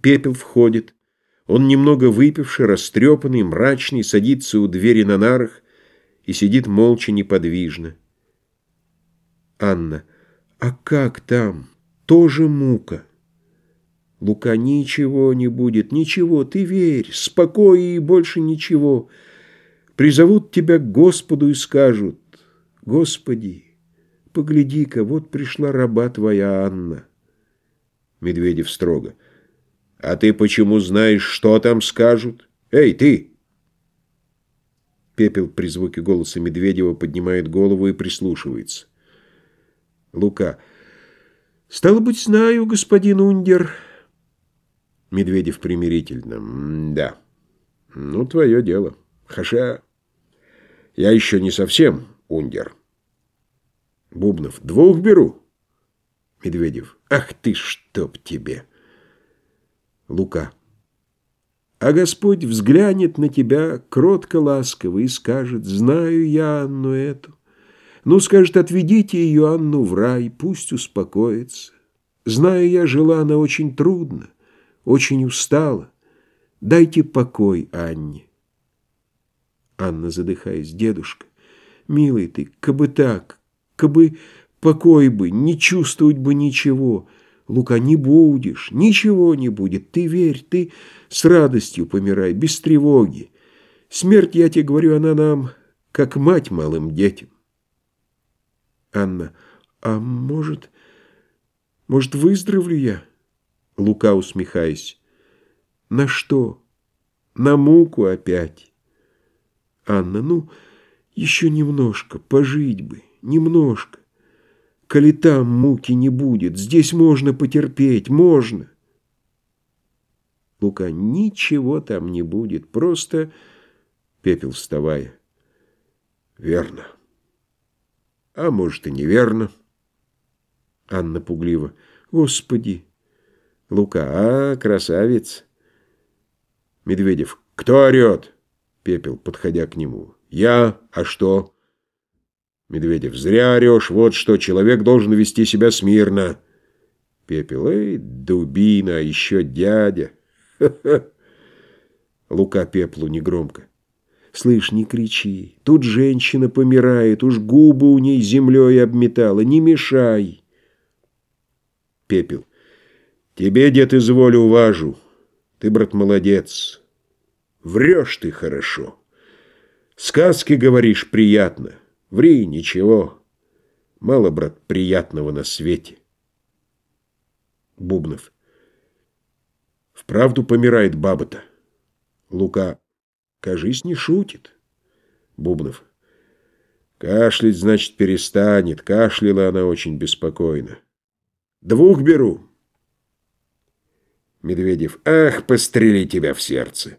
Пепел входит. Он немного выпивший, растрепанный, мрачный, садится у двери на нарах и сидит молча неподвижно. Анна. А как там? Тоже мука. Лука. Ничего не будет, ничего, ты верь, спокой и больше ничего. Призовут тебя к Господу и скажут, Господи, погляди-ка, вот пришла раба твоя Анна. Медведев строго. А ты почему знаешь, что там скажут? Эй, ты! Пепел при звуке голоса Медведева поднимает голову и прислушивается. Лука. Стало быть, знаю, господин Ундер. Медведев примирительно. да. Ну, твое дело. Хаша. Я еще не совсем Ундер. Бубнов. Двух беру. Медведев. Ах ты, чтоб тебе! Лука. А Господь взглянет на тебя кротко ласково и скажет, «Знаю я Анну эту». Ну, скажет, отведите ее, Анну, в рай, пусть успокоится. Знаю я, жила она очень трудно, очень устала. Дайте покой Анне. Анна, задыхаясь, дедушка, милый ты, кабы так, кабы покой бы, не чувствовать бы ничего — Лука, не будешь, ничего не будет. Ты верь, ты с радостью помирай, без тревоги. Смерть, я тебе говорю, она нам, как мать малым детям. Анна, а может, может, выздоровлю я? Лука, усмехаясь. На что? На муку опять. Анна, ну, еще немножко, пожить бы, немножко. Коли там муки не будет, здесь можно потерпеть, можно. Лука, ничего там не будет, просто... Пепел, вставая. Верно. А может и неверно. Анна пугливо. Господи. Лука, а, красавец. Медведев. Кто орет? Пепел, подходя к нему. Я, а что? Медведев. Зря орешь, вот что, человек должен вести себя смирно. Пепел. Эй, дубина, еще дядя. Лука Пеплу негромко. Слышь, не кричи, тут женщина помирает, уж губы у ней землей обметала, не мешай. Пепел. Тебе, дед, изволю уважу. Ты, брат, молодец. Врешь ты хорошо. Сказки говоришь приятно. Ври, ничего. Мало, брат, приятного на свете. Бубнов. Вправду помирает баба-то. Лука. Кажись, не шутит. Бубнов. Кашлять, значит, перестанет. Кашляла она очень беспокойно. Двух беру. Медведев. Ах, пострели тебя в сердце.